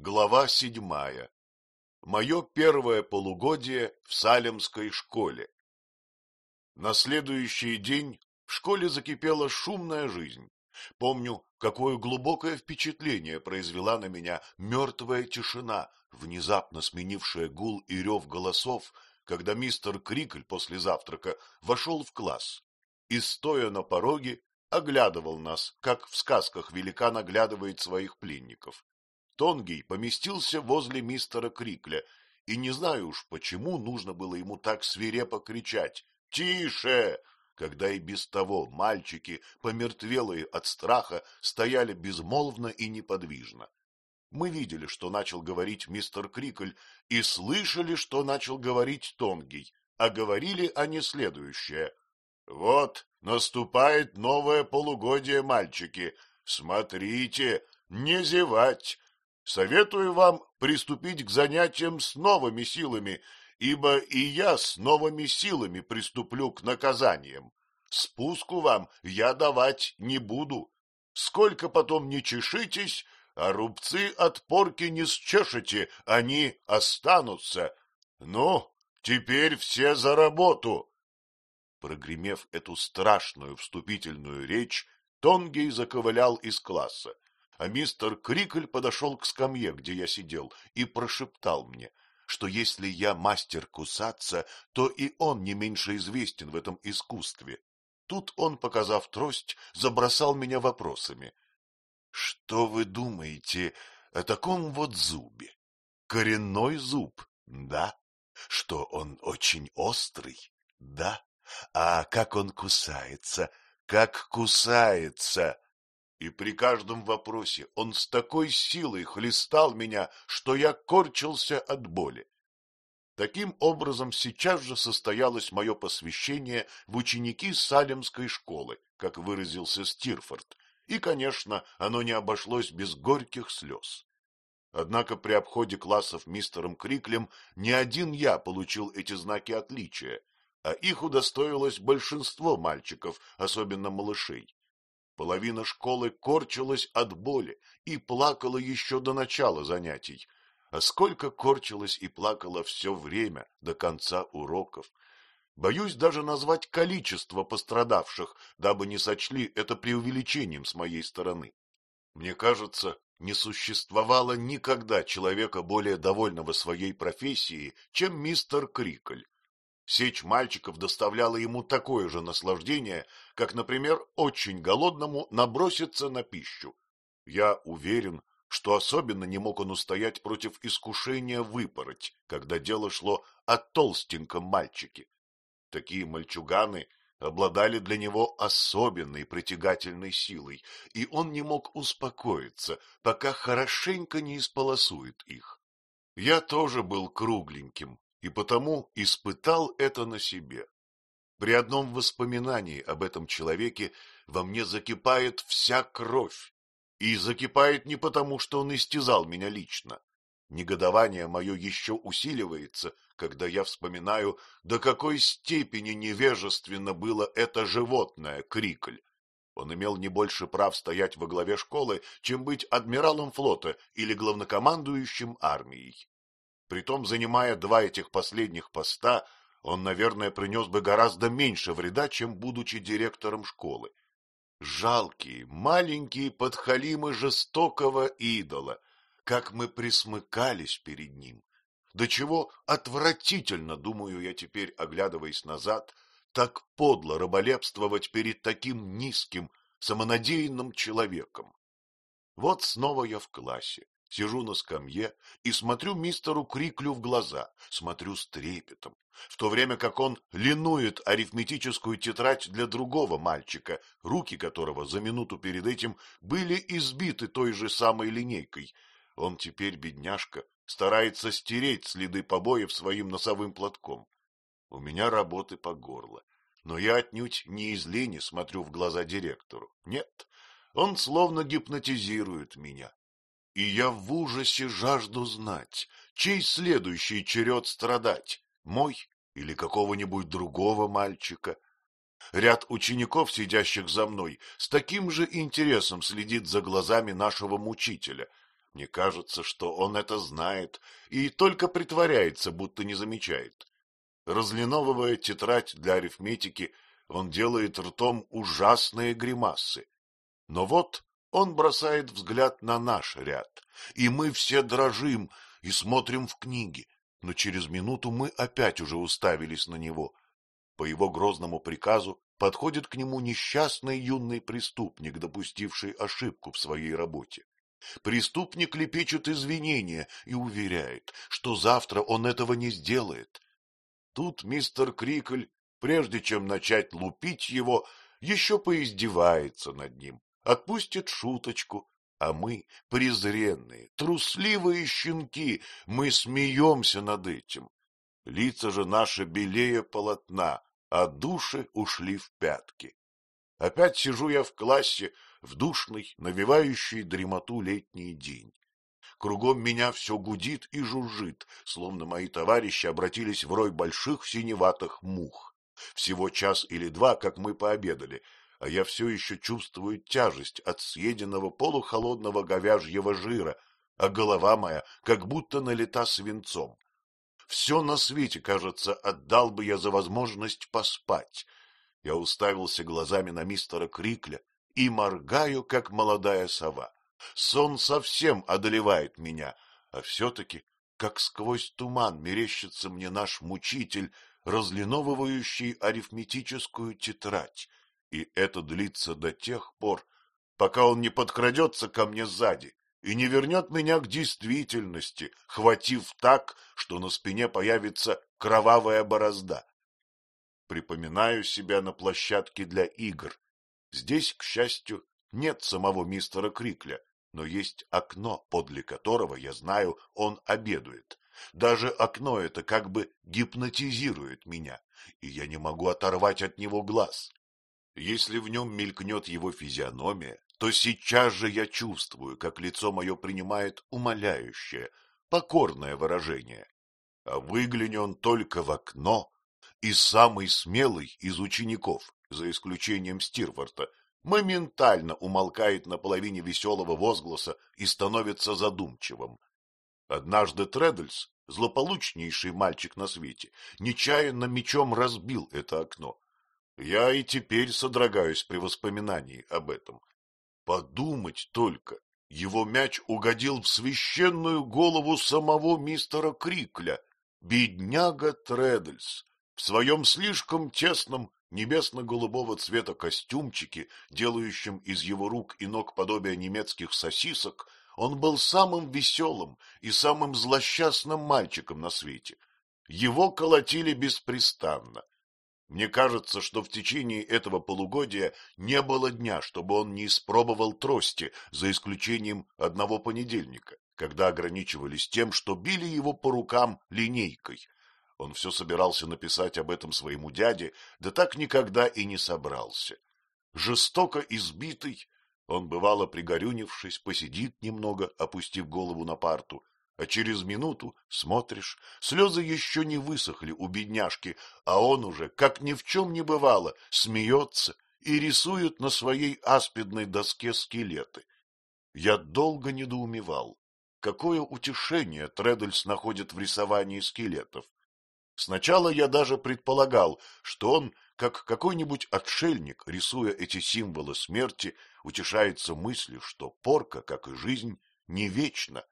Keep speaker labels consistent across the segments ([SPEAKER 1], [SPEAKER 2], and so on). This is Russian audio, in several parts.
[SPEAKER 1] Глава седьмая. Мое первое полугодие в Салемской школе. На следующий день в школе закипела шумная жизнь. Помню, какое глубокое впечатление произвела на меня мертвая тишина, внезапно сменившая гул и рев голосов, когда мистер Крикль после завтрака вошел в класс и, стоя на пороге, оглядывал нас, как в сказках великан оглядывает своих пленников. Тонгий поместился возле мистера Крикля, и не знаю уж, почему нужно было ему так свирепо кричать «Тише!», когда и без того мальчики, помертвелые от страха, стояли безмолвно и неподвижно. Мы видели, что начал говорить мистер Крикль, и слышали, что начал говорить Тонгий, а говорили они следующее. Вот наступает новое полугодие, мальчики. Смотрите, не зевать. Советую вам приступить к занятиям с новыми силами, ибо и я с новыми силами приступлю к наказаниям. Спуску вам я давать не буду. Сколько потом не чешитесь, а рубцы от порки не счешете, они останутся. Ну, теперь все за работу. Прогремев эту страшную вступительную речь, Тонгей заковылял из класса, а мистер Крикль подошел к скамье, где я сидел, и прошептал мне, что если я мастер кусаться, то и он не меньше известен в этом искусстве. Тут он, показав трость, забросал меня вопросами. — Что вы думаете о таком вот зубе? Коренной зуб, да? Что он очень острый, да? А как он кусается, как кусается! И при каждом вопросе он с такой силой хлестал меня, что я корчился от боли. Таким образом, сейчас же состоялось мое посвящение в ученики Салемской школы, как выразился Стирфорд, и, конечно, оно не обошлось без горьких слез. Однако при обходе классов мистером Криклем не один я получил эти знаки отличия, а их удостоилось большинство мальчиков, особенно малышей. Половина школы корчилась от боли и плакала еще до начала занятий, а сколько корчилась и плакала все время до конца уроков. Боюсь даже назвать количество пострадавших, дабы не сочли это преувеличением с моей стороны. Мне кажется, не существовало никогда человека более довольного своей профессией, чем мистер Крикль. Сечь мальчиков доставляла ему такое же наслаждение, как, например, очень голодному наброситься на пищу. Я уверен, что особенно не мог он устоять против искушения выпороть, когда дело шло о толстеньком мальчике. Такие мальчуганы обладали для него особенной притягательной силой, и он не мог успокоиться, пока хорошенько не исполосует их. Я тоже был кругленьким, и потому испытал это на себе. При одном воспоминании об этом человеке во мне закипает вся кровь, и закипает не потому, что он истязал меня лично. Негодование мое еще усиливается, когда я вспоминаю, до какой степени невежественно было это животное, Крикль. Он имел не больше прав стоять во главе школы, чем быть адмиралом флота или главнокомандующим армией. Притом, занимая два этих последних поста, он, наверное, принес бы гораздо меньше вреда, чем будучи директором школы. Жалкие, маленькие подхалимы жестокого идола, как мы присмыкались перед ним. До чего отвратительно, думаю я теперь, оглядываясь назад, так подло раболепствовать перед таким низким, самонадеянным человеком. Вот снова я в классе. Сижу на скамье и смотрю мистеру Криклю в глаза, смотрю с трепетом, в то время как он линует арифметическую тетрадь для другого мальчика, руки которого за минуту перед этим были избиты той же самой линейкой. Он теперь, бедняжка, старается стереть следы побоев своим носовым платком. У меня работы по горло, но я отнюдь не из лени смотрю в глаза директору. Нет, он словно гипнотизирует меня и я в ужасе жажду знать, чей следующий черед страдать, мой или какого-нибудь другого мальчика. Ряд учеников, сидящих за мной, с таким же интересом следит за глазами нашего мучителя, Мне кажется, что он это знает и только притворяется, будто не замечает. Разлиновывая тетрадь для арифметики, он делает ртом ужасные гримасы. Но вот он бросает взгляд на наш ряд, и мы все дрожим и смотрим в книги, но через минуту мы опять уже уставились на него. По его грозному приказу подходит к нему несчастный юный преступник, допустивший ошибку в своей работе. Преступник лепечет извинения и уверяет, что завтра он этого не сделает. Тут мистер Крикль, прежде чем начать лупить его, еще поиздевается над ним, отпустит шуточку, а мы, презренные, трусливые щенки, мы смеемся над этим. Лица же наши белее полотна, а души ушли в пятки. Опять сижу я в классе, в душный, навевающий дремоту летний день. Кругом меня все гудит и жужжит, словно мои товарищи обратились в рой больших синеватых мух. Всего час или два, как мы пообедали, а я все еще чувствую тяжесть от съеденного полухолодного говяжьего жира, а голова моя как будто налита свинцом. Все на свете, кажется, отдал бы я за возможность поспать. Я уставился глазами на мистера Крикля и моргаю, как молодая сова. Сон совсем одолевает меня, а все-таки, как сквозь туман, мерещится мне наш мучитель, разлиновывающий арифметическую тетрадь, и это длится до тех пор, пока он не подкрадется ко мне сзади и не вернет меня к действительности, хватив так, что на спине появится кровавая борозда. Припоминаю себя на площадке для игр. Здесь, к счастью, нет самого мистера Крикля, но есть окно, подле которого, я знаю, он обедает. Даже окно это как бы гипнотизирует меня, и я не могу оторвать от него глаз. Если в нем мелькнет его физиономия, то сейчас же я чувствую, как лицо мое принимает умоляющее, покорное выражение. А выгляни он только в окно, и самый смелый из учеников, за исключением Стирфорта, моментально умолкает на половине веселого возгласа и становится задумчивым. Однажды Тредльс, злополучнейший мальчик на свете, нечаянно мечом разбил это окно. Я и теперь содрогаюсь при воспоминании об этом. Подумать только, его мяч угодил в священную голову самого мистера Крикля, бедняга Тредльс, в своем слишком тесном небесно-голубого цвета костюмчике, делающем из его рук и ног подобие немецких сосисок, он был самым веселым и самым злосчастным мальчиком на свете. Его колотили беспрестанно. Мне кажется, что в течение этого полугодия не было дня, чтобы он не испробовал трости, за исключением одного понедельника, когда ограничивались тем, что били его по рукам линейкой, он все собирался написать об этом своему дяде, да так никогда и не собрался. Жестоко избитый, он, бывало пригорюнившись, посидит немного, опустив голову на парту, а через минуту, смотришь, слезы еще не высохли у бедняжки, а он уже, как ни в чем не бывало, смеется и рисует на своей аспидной доске скелеты. Я долго недоумевал, какое утешение Тредельс находит в рисовании скелетов. Сначала я даже предполагал, что он, как какой-нибудь отшельник, рисуя эти символы смерти, утешается мыслью, что порка, как и жизнь, не вечна.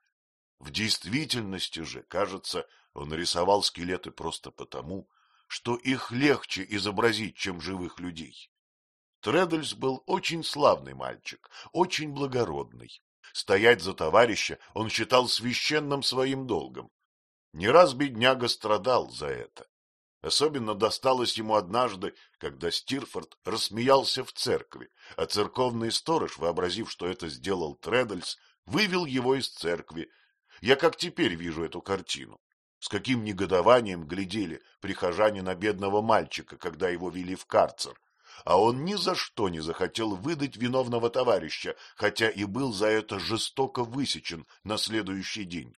[SPEAKER 1] В действительности же, кажется, он рисовал скелеты просто потому, что их легче изобразить, чем живых людей. Тредельс был очень славный мальчик, очень благородный. Стоять за товарища он считал священным своим долгом. Не раз бедняга страдал за это. Особенно досталось ему однажды, когда Стирфорд рассмеялся в церкви, а церковный сторож, вообразив, что это сделал Тредальс, вывел его из церкви. Я как теперь вижу эту картину. С каким негодованием глядели прихожане на бедного мальчика, когда его вели в карцер. А он ни за что не захотел выдать виновного товарища, хотя и был за это жестоко высечен на следующий день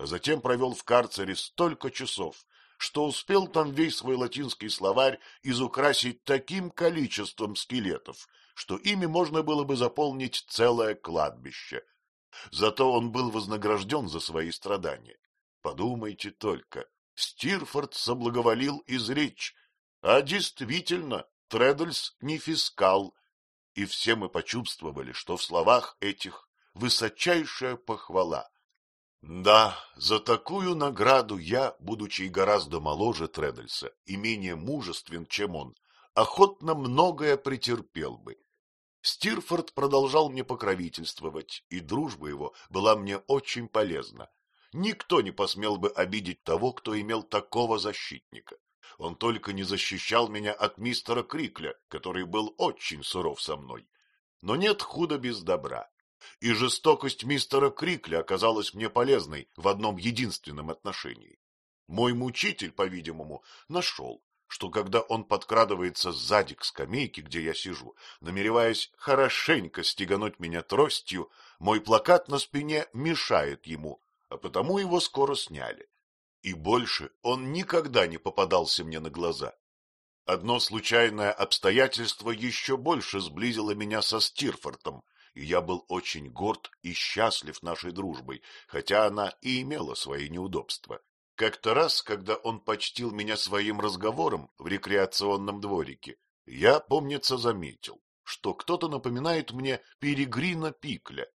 [SPEAKER 1] а затем провел в карцере столько часов, что успел там весь свой латинский словарь изукрасить таким количеством скелетов, что ими можно было бы заполнить целое кладбище. Зато он был вознагражден за свои страдания. Подумайте только, Стирфорд соблаговолил изречь, а действительно, Тредлс не фискал, и все мы почувствовали, что в словах этих высочайшая похвала. Да, за такую награду я, будучи гораздо моложе Тредльса и менее мужествен, чем он, охотно многое претерпел бы. Стирфорд продолжал мне покровительствовать, и дружба его была мне очень полезна. Никто не посмел бы обидеть того, кто имел такого защитника. Он только не защищал меня от мистера Крикля, который был очень суров со мной. Но нет худа без добра. И жестокость мистера Крикля оказалась мне полезной в одном единственном отношении. Мой мучитель, по-видимому, нашел, что когда он подкрадывается сзади к скамейке, где я сижу, намереваясь хорошенько стегануть меня тростью, мой плакат на спине мешает ему, а потому его скоро сняли. И больше он никогда не попадался мне на глаза. Одно случайное обстоятельство еще больше сблизило меня со Стирфортом, и я был очень горд и счастлив нашей дружбой, хотя она и имела свои неудобства. Как-то раз, когда он почтил меня своим разговором в рекреационном дворике, я, помнится, заметил, что кто-то напоминает мне Перегрина Пикля,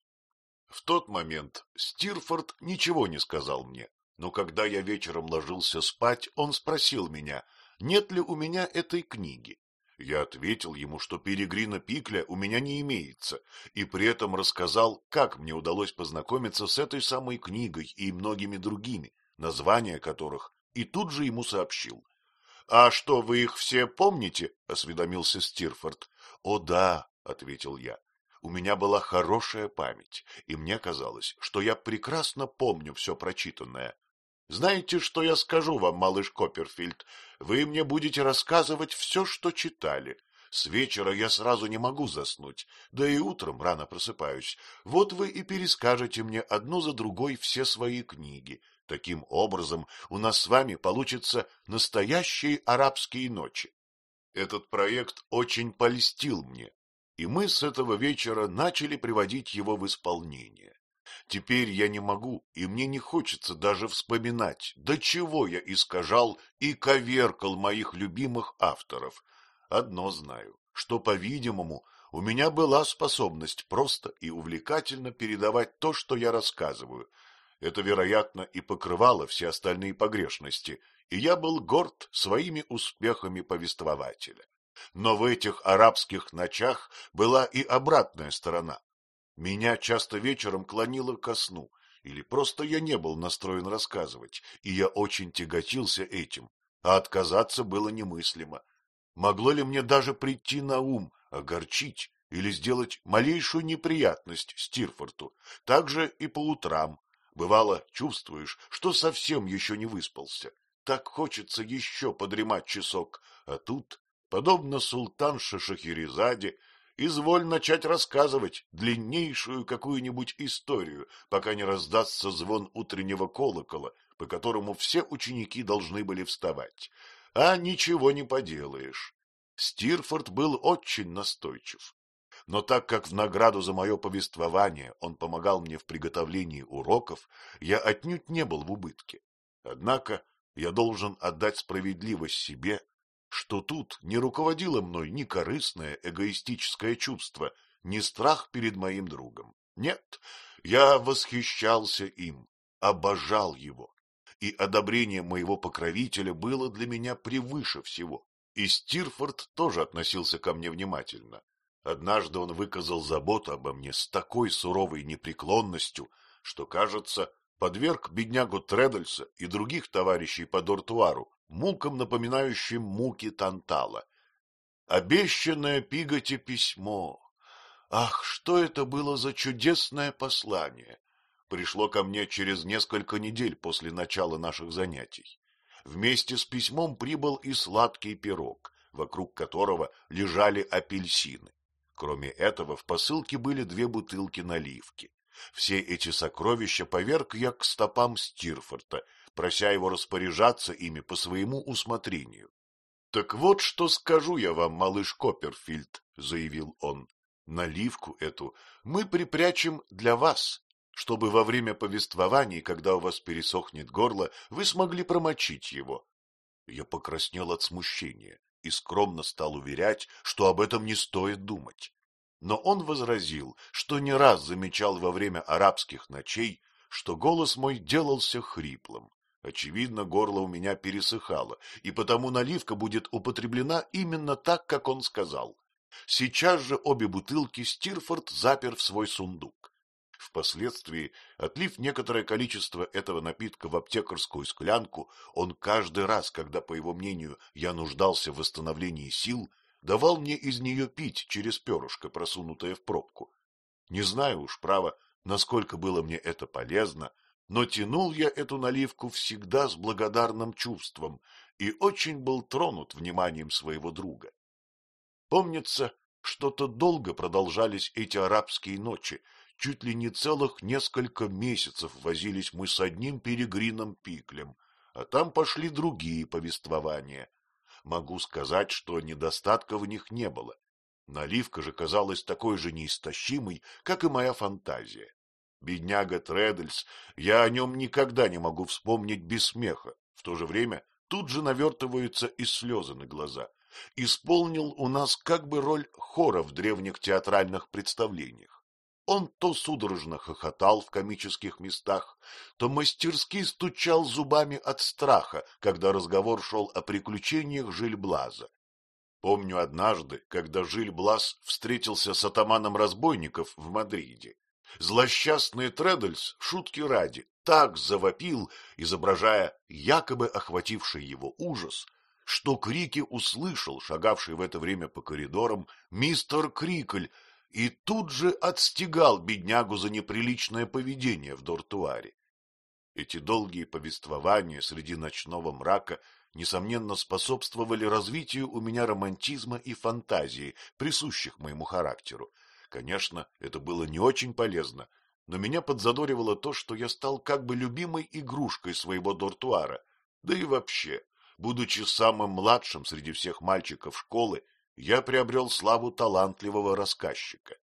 [SPEAKER 1] в тот момент Стирфорд ничего не сказал мне, но когда я вечером ложился спать, он спросил меня, нет ли у меня этой книги. Я ответил ему, что Перегрина Пикля у меня не имеется, и при этом рассказал, как мне удалось познакомиться с этой самой книгой и многими другими, названия которых, и тут же ему сообщил. — А что, вы их все помните? — осведомился Стирфорд. — О да, — ответил я. У меня была хорошая память, и мне казалось, что я прекрасно помню все прочитанное. Знаете, что я скажу вам, малыш Копперфильд? Вы мне будете рассказывать все, что читали. С вечера я сразу не могу заснуть, да и утром рано просыпаюсь. Вот вы и перескажете мне одну за другой все свои книги. Таким образом, у нас с вами получатся настоящие арабские ночи. Этот проект очень польстил мне, и мы с этого вечера начали приводить его в исполнение. Теперь я не могу, и мне не хочется даже вспоминать, до чего я искажал и коверкал моих любимых авторов. Одно знаю, что, по-видимому, у меня была способность просто и увлекательно передавать то, что я рассказываю. Это, вероятно, и покрывало все остальные погрешности, и я был горд своими успехами повествователя. Но в этих арабских ночах была и обратная сторона. Меня часто вечером клонило ко сну, или просто я не был настроен рассказывать, и я очень тяготился этим, а отказаться было немыслимо. Могло ли мне даже прийти на ум, огорчить или сделать малейшую неприятность Стирфорту, так же и по утрам. Бывало, чувствуешь, что совсем еще не выспался. Так хочется еще подремать часок, а тут подобно султанше Шахерезаде, изволь начать рассказывать длиннейшую какую-нибудь историю, пока не раздастся звон утреннего колокола, по которому все ученики должны были вставать. А ничего не поделаешь. Стирфорд был очень настойчив. Но так как в награду за мое повествование он помогал мне в приготовлении уроков, я отнюдь не был в убытке. Однако я должен отдать справедливость себе что тут не руководило мной ни корыстное эгоистическое чувство, ни страх перед моим другом. Нет, я восхищался им, обожал его, и одобрение моего покровителя было для меня превыше всего. И Стирфорд тоже относился ко мне внимательно. Однажды он выказал заботу обо мне с такой суровой непреклонностью, что, кажется, подверг беднягу Тредальса и других товарищей по дортуару мукам, напоминающим муки Тантала. Обещанное Пиготе письмо. Ах, что это было за чудесное послание! Пришло ко мне через несколько недель после начала наших занятий. Вместе с письмом прибыл и сладкий пирог, вокруг которого лежали апельсины. Кроме этого, в посылке были две бутылки наливки. Все эти сокровища поверг я к стопам Стирфорта, прося его распоряжаться ими по своему усмотрению. — Так вот, что скажу я вам, малыш Копперфильд, — заявил он. — Наливку эту мы припрячем для вас, чтобы во время повествований, когда у вас пересохнет горло, вы смогли промочить его. Я покраснел от смущения и скромно стал уверять, что об этом не стоит думать. Но он возразил, что не раз замечал во время арабских ночей, что голос мой делался хриплым. Очевидно, горло у меня пересыхало, и потому наливка будет употреблена именно так, как он сказал. Сейчас же обе бутылки Стирфорд запер в свой сундук. Впоследствии, отлив некоторое количество этого напитка в аптекарскую склянку, он каждый раз, когда, по его мнению, я нуждался в восстановлении сил, давал мне из нее пить через перышко, просунутое в пробку. Не знаю уж, право, насколько было мне это полезно, но тянул я эту наливку всегда с благодарным чувством и очень был тронут вниманием своего друга. Помнится, что-то долго продолжались эти арабские ночи, чуть ли не целых несколько месяцев возились мы с одним перегрином Пиклем, а там пошли другие повествования. Могу сказать, что недостатка в них не было. Наливка же казалась такой же неистощимой, как и моя фантазия. Бедняга Тредельс, я о нем никогда не могу вспомнить без смеха. В то же время тут же навертываются и слезы на глаза. Исполнил у нас как бы роль хора в древних театральных представлениях. Он то судорожно хохотал в комических местах, то мастерски стучал зубами от страха, когда разговор шел о приключениях Жильблаза. Помню однажды, когда Жильблаз встретился с атаманом разбойников в Мадриде. Злосчастный Тредельс, шутки ради, так завопил, изображая якобы охвативший его ужас, что крики услышал шагавший в это время по коридорам мистер Крикль и тут же отстегал беднягу за неприличное поведение в дортуаре. Эти долгие повествования среди ночного мрака несомненно способствовали развитию у меня романтизма и фантазии, присущих моему характеру, Конечно, это было не очень полезно, но меня подзадоривало то, что я стал как бы любимой игрушкой своего дортуара. Да и вообще, будучи самым младшим среди всех мальчиков школы, я приобрел славу талантливого рассказчика.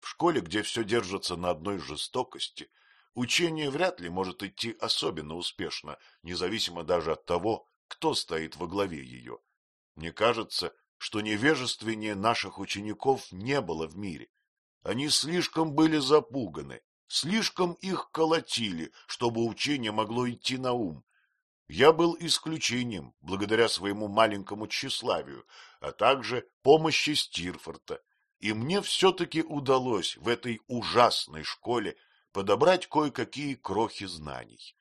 [SPEAKER 1] В школе, где все держится на одной жестокости, учение вряд ли может идти особенно успешно, независимо даже от того, кто стоит во главе ее. Мне кажется, что невежественнее наших учеников не было в мире. Они слишком были запуганы, слишком их колотили, чтобы учение могло идти на ум. Я был исключением, благодаря своему маленькому тщеславию, а также помощи Стирфорта, и мне все-таки удалось в этой ужасной школе подобрать кое-какие крохи знаний.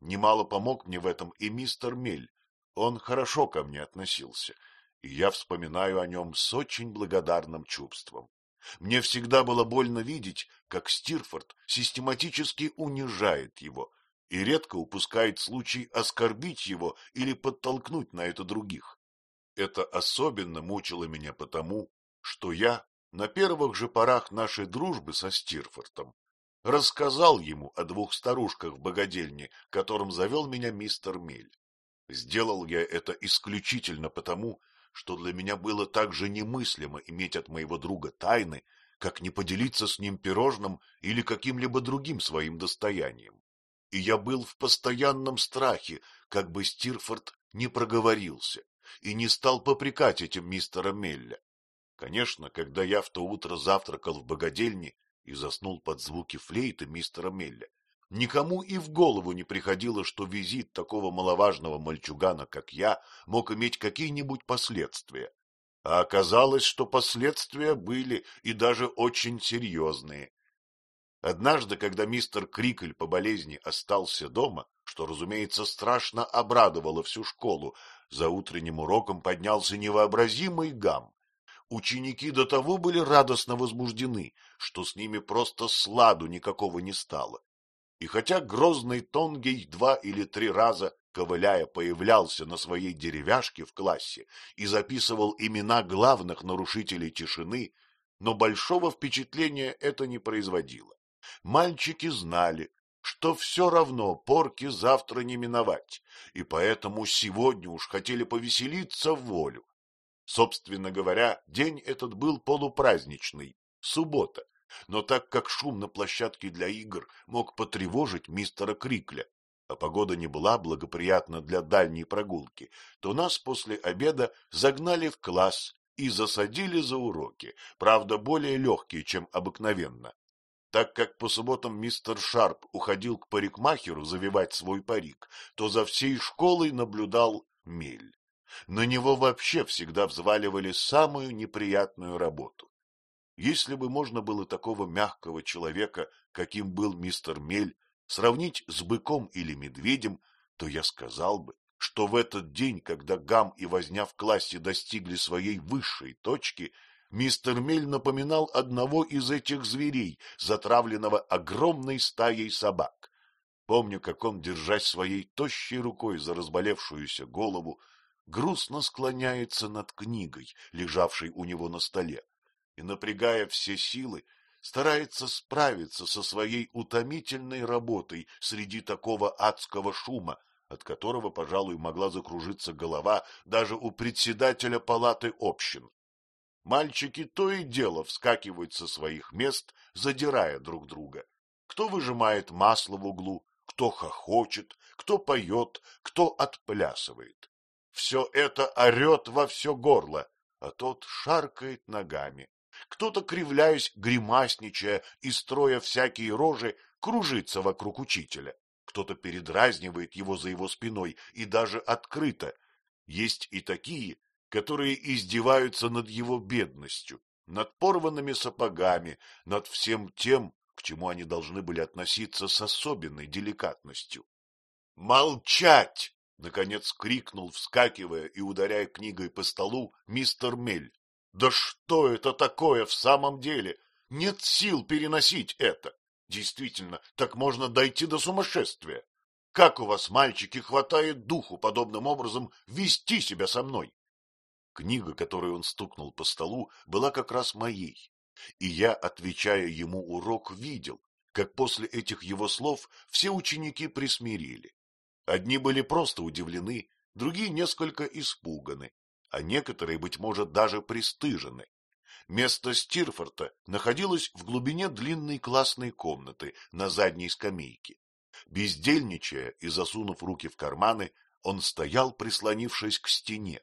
[SPEAKER 1] Немало помог мне в этом и мистер Мель. Он хорошо ко мне относился и я вспоминаю о нем с очень благодарным чувством. Мне всегда было больно видеть, как Стирфорд систематически унижает его и редко упускает случай оскорбить его или подтолкнуть на это других. Это особенно мучило меня потому, что я на первых же порах нашей дружбы со Стирфортом рассказал ему о двух старушках в богадельне, которым завел меня мистер Мель. Сделал я это исключительно потому, что для меня было так же немыслимо иметь от моего друга тайны, как не поделиться с ним пирожным или каким-либо другим своим достоянием. И я был в постоянном страхе, как бы Стирфорд не проговорился и не стал попрекать этим мистера Мелля. Конечно, когда я в то утро завтракал в богадельне и заснул под звуки флейты мистера Мелля, Никому и в голову не приходило, что визит такого маловажного мальчугана, как я, мог иметь какие-нибудь последствия. А оказалось, что последствия были и даже очень серьезные. Однажды, когда мистер Крикль по болезни остался дома, что, разумеется, страшно обрадовало всю школу, за утренним уроком поднялся невообразимый гам. Ученики до того были радостно возбуждены, что с ними просто сладу никакого не стало. И хотя грозный Тонгей два или три раза, ковыляя, появлялся на своей деревяшке в классе и записывал имена главных нарушителей тишины, но большого впечатления это не производило. Мальчики знали, что все равно порки завтра не миновать, и поэтому сегодня уж хотели повеселиться в волю. Собственно говоря, день этот был полупраздничный, суббота, Но так как шум на площадке для игр мог потревожить мистера Крикля, а погода не была благоприятна для дальней прогулки, то нас после обеда загнали в класс и засадили за уроки, правда, более легкие, чем обыкновенно. Так как по субботам мистер Шарп уходил к парикмахеру завивать свой парик, то за всей школой наблюдал Мель. На него вообще всегда взваливали самую неприятную работу. Если бы можно было такого мягкого человека, каким был мистер Мель, сравнить с быком или медведем, то я сказал бы, что в этот день, когда гам и возня в классе достигли своей высшей точки, мистер Мель напоминал одного из этих зверей, затравленного огромной стаей собак. Помню, как он, держась своей тощей рукой за разболевшуюся голову, грустно склоняется над книгой, лежавшей у него на столе, и, напрягая все силы, старается справиться со своей утомительной работой среди такого адского шума, от которого, пожалуй, могла закружиться голова даже у председателя палаты общин. Мальчики то и дело вскакивают со своих мест, задирая друг друга. Кто выжимает масло в углу, кто хохочет, кто поет, кто отплясывает. Все это орет во все горло, а тот шаркает ногами. Кто-то, кривляясь, гримасничая и строя всякие рожи, кружится вокруг учителя кто-то передразнивает его за его спиной и даже открыто. Есть и такие, которые издеваются над его бедностью, над порванными сапогами, над всем тем, к чему они должны были относиться с особенной деликатностью. «Молчать!» — наконец крикнул, вскакивая и ударяя книгой по столу, мистер Мель. «Да что это такое в самом деле? Нет сил переносить это!» Действительно, так можно дойти до сумасшествия. Как у вас, мальчики, хватает духу подобным образом вести себя со мной? Книга, которую он стукнул по столу, была как раз моей, и я, отвечая ему урок, видел, как после этих его слов все ученики присмирели. Одни были просто удивлены, другие несколько испуганы, а некоторые, быть может, даже пристыжены. Место Стирфорта находилось в глубине длинной классной комнаты на задней скамейке. Бездельничая и засунув руки в карманы, он стоял, прислонившись к стене.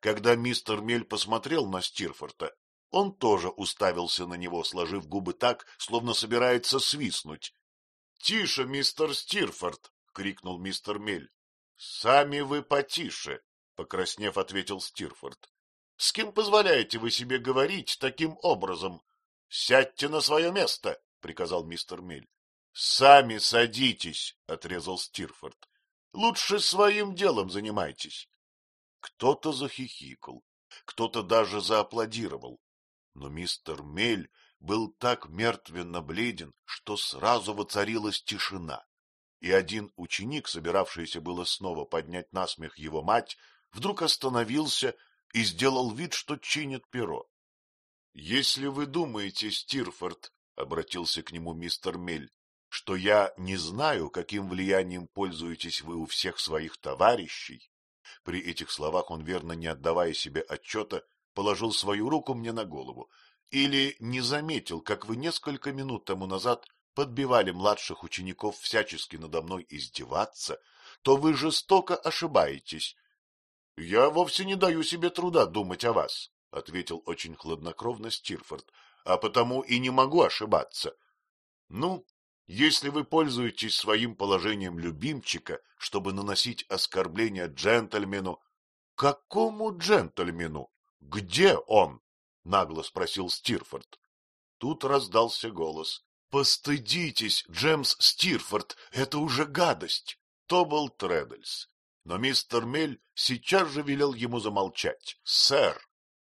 [SPEAKER 1] Когда мистер Мель посмотрел на Стирфорта, он тоже уставился на него, сложив губы так, словно собирается свистнуть. — Тише, мистер Стирфорд! — крикнул мистер Мель. — Сами вы потише! — покраснев, ответил Стирфорд. С кем позволяете вы себе говорить таким образом? — Сядьте на свое место, — приказал мистер Мель. — Сами садитесь, — отрезал Стирфорд. — Лучше своим делом занимайтесь. Кто-то захихикал, кто-то даже зааплодировал. Но мистер Мель был так мертвенно бледен, что сразу воцарилась тишина. И один ученик, собиравшийся было снова поднять насмех его мать, вдруг остановился и сделал вид, что чинит перо. — Если вы думаете, Стирфорд, — обратился к нему мистер Мель, — что я не знаю, каким влиянием пользуетесь вы у всех своих товарищей, при этих словах он, верно не отдавая себе отчета, положил свою руку мне на голову, или не заметил, как вы несколько минут тому назад подбивали младших учеников всячески надо мной издеваться, то вы жестоко ошибаетесь, — Я вовсе не даю себе труда думать о вас, — ответил очень хладнокровно Стирфорд, — а потому и не могу ошибаться. Ну, если вы пользуетесь своим положением любимчика, чтобы наносить оскорбления джентльмену... — Какому джентльмену? Где он? — нагло спросил Стирфорд. Тут раздался голос. — Постыдитесь, Джемс Стирфорд, это уже гадость. То был Треддельс. Но мистер Мель сейчас же велел ему замолчать. — Сэр,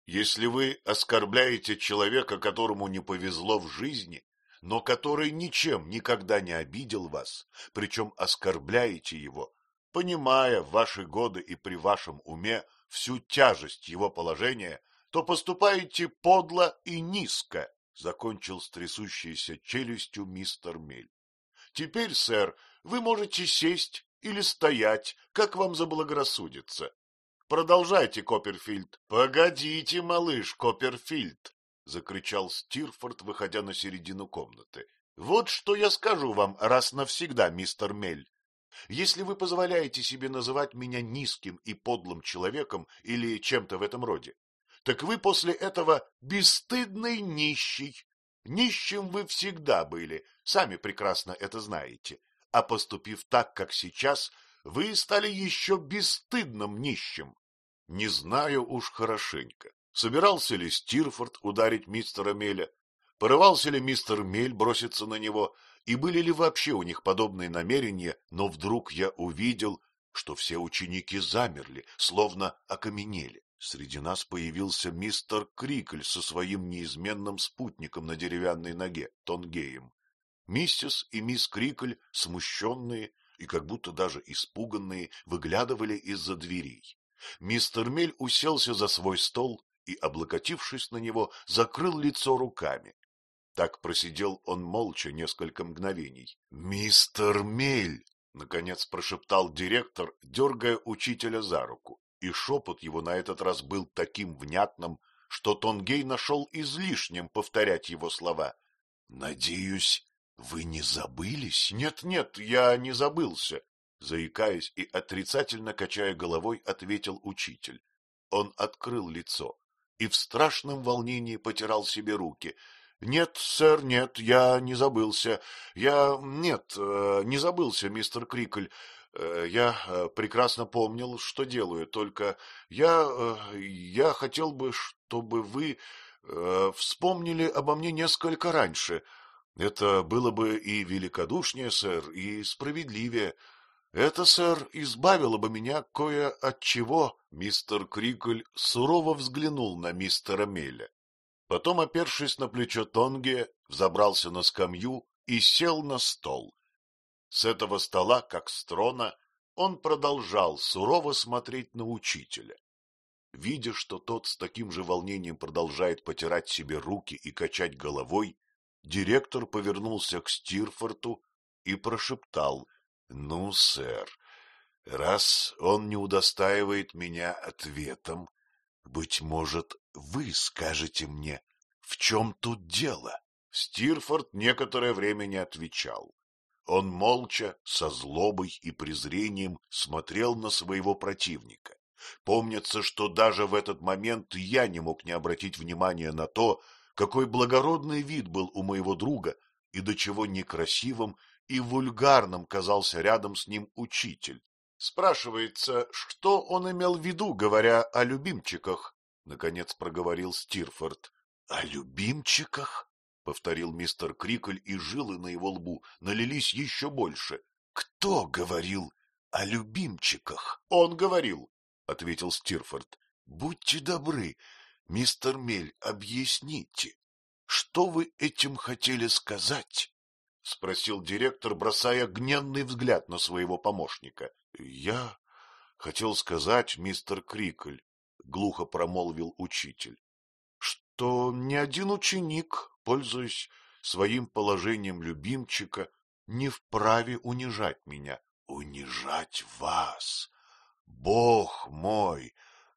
[SPEAKER 1] если вы оскорбляете человека, которому не повезло в жизни, но который ничем никогда не обидел вас, причем оскорбляете его, понимая в ваши годы и при вашем уме всю тяжесть его положения, то поступаете подло и низко, — закончил с трясущейся челюстью мистер Мель. — Теперь, сэр, вы можете сесть или стоять, как вам заблагорассудится. Продолжайте, Копперфильд. Погодите, малыш Копперфильд. — закричал Стирфорд, выходя на середину комнаты. — Вот что я скажу вам раз навсегда, мистер Мель. Если вы позволяете себе называть меня низким и подлым человеком или чем-то в этом роде, так вы после этого бесстыдный нищий. Нищим вы всегда были, сами прекрасно это знаете. А поступив так, как сейчас, вы стали еще бесстыдным нищим. Не знаю уж хорошенько, собирался ли Стирфорд ударить мистера Меля, порывался ли мистер Мель броситься на него, и были ли вообще у них подобные намерения, но вдруг я увидел, что все ученики замерли, словно окаменели. Среди нас появился мистер Крикль со своим неизменным спутником на деревянной ноге, Тонгеем. Миссис и мисс Крикль, смущенные и как будто даже испуганные, выглядывали из-за дверей. Мистер Мель уселся за свой стол и, облокотившись на него, закрыл лицо руками. Так просидел он молча несколько мгновений. — Мистер Мель! — наконец прошептал директор, дергая учителя за руку и шепот его на этот раз был таким внятным, что Тонгей нашел излишним повторять его слова. — Надеюсь, вы не забылись? Нет, — Нет-нет, я не забылся, — заикаясь и отрицательно качая головой, ответил учитель. Он открыл лицо и в страшном волнении потирал себе руки. — Нет, сэр, нет, я не забылся. Я... нет, э, не забылся, мистер Крикль. Э, я э, прекрасно помнил, что делаю, только я... Я хотел бы, чтобы вы вспомнили обо мне несколько раньше. Это было бы и великодушнее, сэр, и справедливее. Это, сэр, избавило бы меня кое от чего. Мистер Крикль сурово взглянул на мистера Меля. Потом, опершись на плечо Тонге, взобрался на скамью и сел на стол. С этого стола, как с трона, он продолжал сурово смотреть на учителя. Видя, что тот с таким же волнением продолжает потирать себе руки и качать головой, директор повернулся к Стирфорту и прошептал, — Ну, сэр, раз он не удостаивает меня ответом, быть может, вы скажете мне, в чем тут дело? Стирфорд некоторое время не отвечал. Он молча, со злобой и презрением смотрел на своего противника. Помнится, что даже в этот момент я не мог не обратить внимания на то, какой благородный вид был у моего друга и до чего некрасивым и вульгарным казался рядом с ним учитель. Спрашивается, что он имел в виду, говоря о любимчиках? — наконец проговорил Стирфорд. — О любимчиках? — повторил мистер Крикль, и жилы на его лбу налились еще больше. — Кто говорил о любимчиках? — Он говорил, — ответил Стирфорд. — Будьте добры, мистер Мель, объясните, что вы этим хотели сказать? — спросил директор, бросая гневный взгляд на своего помощника. — Я хотел сказать, мистер Крикль, — глухо промолвил учитель, — что ни один ученик пользуясь своим положением любимчика, не вправе унижать меня. Унижать вас? Бог мой!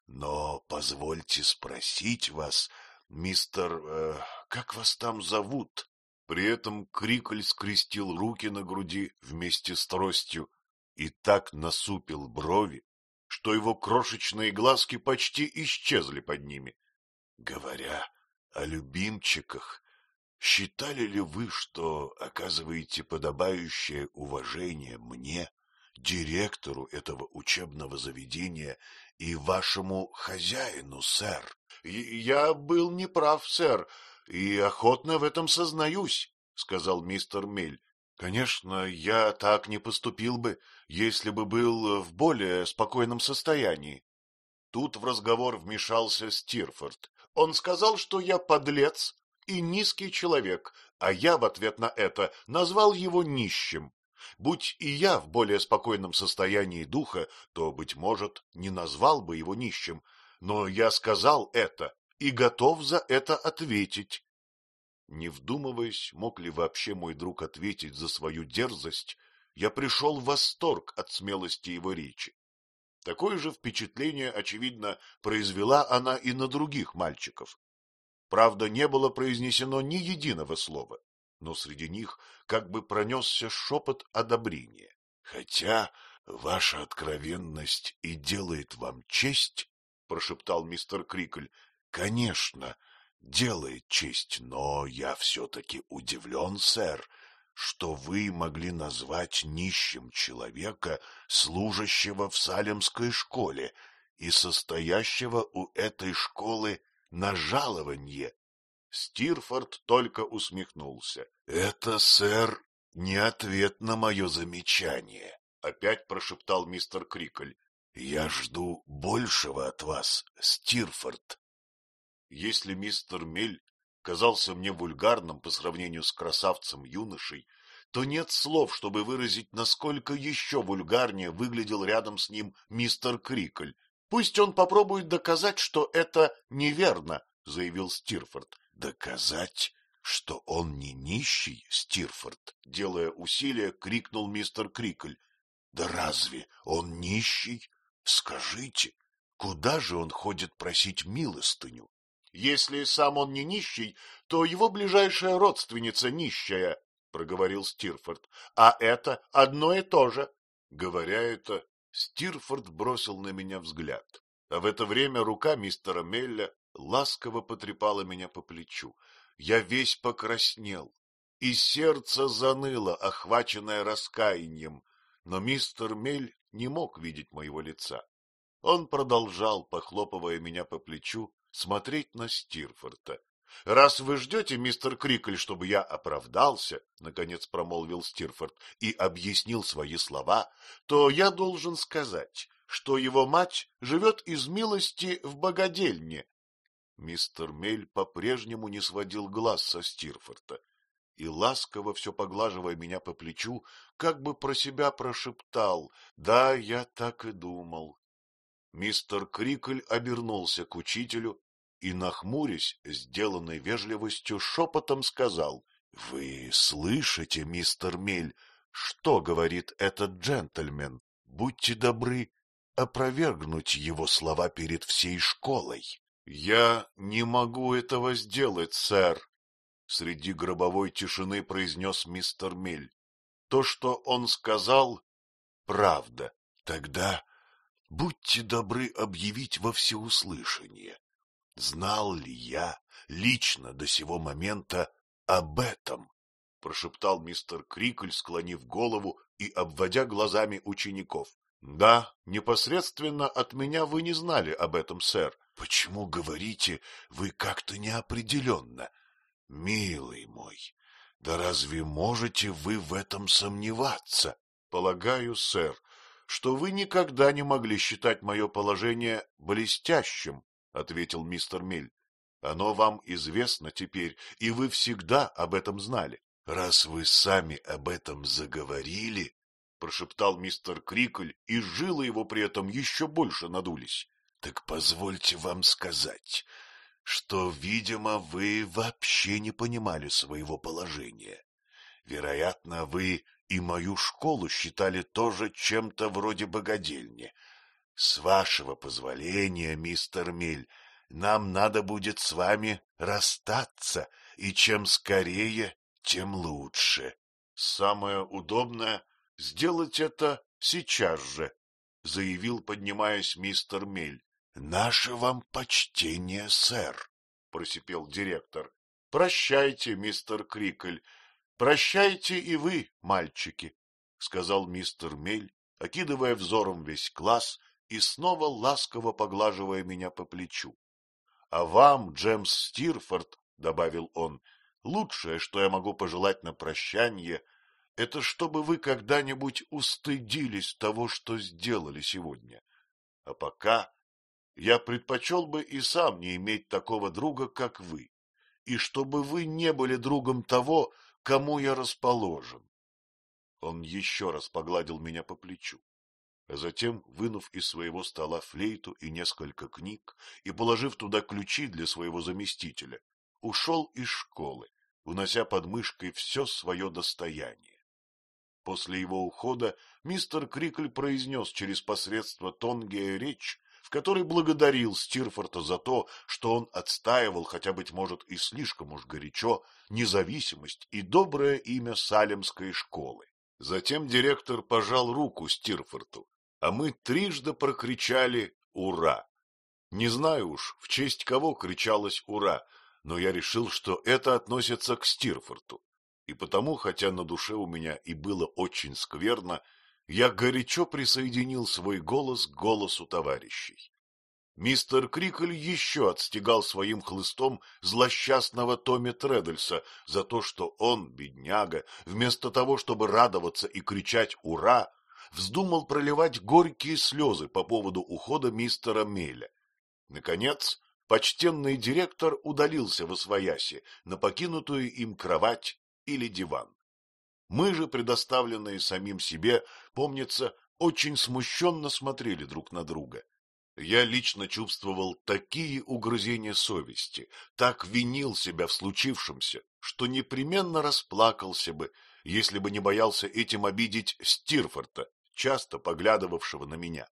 [SPEAKER 1] Но позвольте спросить вас, мистер... Э, как вас там зовут? При этом Крикль скрестил руки на груди вместе с тростью и так насупил брови, что его крошечные глазки почти исчезли под ними. Говоря о любимчиках, Считали ли вы, что оказываете подобающее уважение мне, директору этого учебного заведения и вашему хозяину, сэр? — Я был неправ, сэр, и охотно в этом сознаюсь, — сказал мистер Мель. — Конечно, я так не поступил бы, если бы был в более спокойном состоянии. Тут в разговор вмешался Стирфорд. Он сказал, что я подлец, и низкий человек, а я в ответ на это назвал его нищим. Будь и я в более спокойном состоянии духа, то, быть может, не назвал бы его нищим, но я сказал это и готов за это ответить. Не вдумываясь, мог ли вообще мой друг ответить за свою дерзость, я пришел в восторг от смелости его речи. Такое же впечатление, очевидно, произвела она и на других мальчиков. Правда, не было произнесено ни единого слова, но среди них как бы пронесся шепот одобрения. Хотя ваша откровенность и делает вам честь, — прошептал мистер Крикль, — конечно, делает честь, но я все-таки удивлен, сэр, что вы могли назвать нищим человека, служащего в Салемской школе и состоящего у этой школы на жалованье. Стирфорд только усмехнулся. — Это, сэр, не ответ на мое замечание, — опять прошептал мистер Крикль. — Я жду большего от вас, Стирфорд. Если мистер Мель казался мне вульгарным по сравнению с красавцем-юношей, то нет слов, чтобы выразить, насколько еще вульгарнее выглядел рядом с ним мистер Крикль. Пусть он попробует доказать, что это неверно, — заявил Стирфорд. — Доказать, что он не нищий, Стирфорд? — делая усилия, крикнул мистер Крикль. — Да разве он нищий? Скажите, куда же он ходит просить милостыню? Если сам он не нищий, то его ближайшая родственница нищая, — проговорил Стирфорд. — А это одно и то же. Говоря это, Стирфорд бросил на меня взгляд, а в это время рука мистера Мелля ласково потрепала меня по плечу. Я весь покраснел, и сердце заныло, охваченное раскаянием, но мистер Мель не мог видеть моего лица. Он продолжал, похлопывая меня по плечу, смотреть на Стирфорта. — Раз вы ждете, мистер Крикль, чтобы я оправдался, — наконец промолвил Стирфорд, — и объяснил свои слова, то я должен сказать, что его мать живет из милости в богадельне. Мистер Мель по-прежнему не сводил глаз со Стирфорта и, ласково все поглаживая меня по плечу, как бы про себя прошептал «Да, я так и думал». Мистер Крикль обернулся к учителю и, нахмурясь, сделанной вежливостью, шепотом сказал, — Вы слышите, мистер Мель, что говорит этот джентльмен? Будьте добры опровергнуть его слова перед всей школой. — Я не могу этого сделать, сэр, — среди гробовой тишины произнес мистер Мель. То, что он сказал, — правда. Тогда будьте добры объявить во всеуслышание, Знал ли я лично до сего момента об этом? — прошептал мистер Крикль, склонив голову и обводя глазами учеников. — Да, непосредственно от меня вы не знали об этом, сэр. — Почему говорите вы как-то неопределенно? — Милый мой, да разве можете вы в этом сомневаться? — Полагаю, сэр, что вы никогда не могли считать мое положение блестящим, — ответил мистер Миль. — Оно вам известно теперь, и вы всегда об этом знали. — Раз вы сами об этом заговорили, — прошептал мистер Крикль, и жилы его при этом еще больше надулись. — Так позвольте вам сказать, что, видимо, вы вообще не понимали своего положения. Вероятно, вы и мою школу считали тоже чем-то вроде богадельни. С вашего позволения, мистер Миль, нам надо будет с вами расстаться, и чем скорее, тем лучше. Самое удобное — сделать это сейчас же, — заявил, поднимаясь мистер Миль. — Наше вам почтение, сэр, — просипел директор. — Прощайте, мистер Крикль, прощайте и вы, мальчики, — сказал мистер Мель, окидывая взором весь класс и снова ласково поглаживая меня по плечу. — А вам, Джемс Стирфорд, — добавил он, — лучшее, что я могу пожелать на прощание, это чтобы вы когда-нибудь устыдились того, что сделали сегодня. А пока я предпочел бы и сам не иметь такого друга, как вы, и чтобы вы не были другом того, кому я расположен. Он еще раз погладил меня по плечу а затем, вынув из своего стола флейту и несколько книг и положив туда ключи для своего заместителя, ушел из школы, унося под мышкой все свое достояние. После его ухода мистер Крикль произнес через посредство Тонгея речь, в которой благодарил Стирфорта за то, что он отстаивал, хотя, быть может, и слишком уж горячо, независимость и доброе имя Салемской школы. Затем директор пожал руку Стирфорту, а мы трижды прокричали «Ура!». Не знаю уж, в честь кого кричалось «Ура!», но я решил, что это относится к Стирфорту. И потому, хотя на душе у меня и было очень скверно, я горячо присоединил свой голос к голосу товарищей. Мистер Крикль еще отстегал своим хлыстом злосчастного Томми Тредельса за то, что он, бедняга, вместо того, чтобы радоваться и кричать «Ура!», вздумал проливать горькие слезы по поводу ухода мистера Меля. Наконец, почтенный директор удалился во свояси на покинутую им кровать или диван. Мы же, предоставленные самим себе, помнится, очень смущенно смотрели друг на друга. Я лично чувствовал такие угрызения совести, так винил себя в случившемся, что непременно расплакался бы, если бы не боялся этим обидеть Стирфорта, часто поглядывавшего на меня.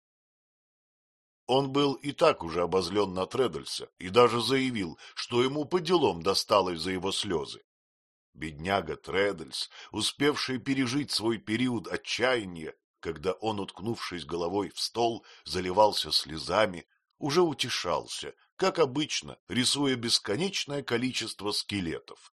[SPEAKER 1] Он был и так уже обозлен на Тредальса и даже заявил, что ему по делам досталось за его слезы. Бедняга Тредельс, успевший пережить свой период отчаяния, когда он, уткнувшись головой в стол, заливался слезами, уже утешался, как обычно, рисуя бесконечное количество скелетов.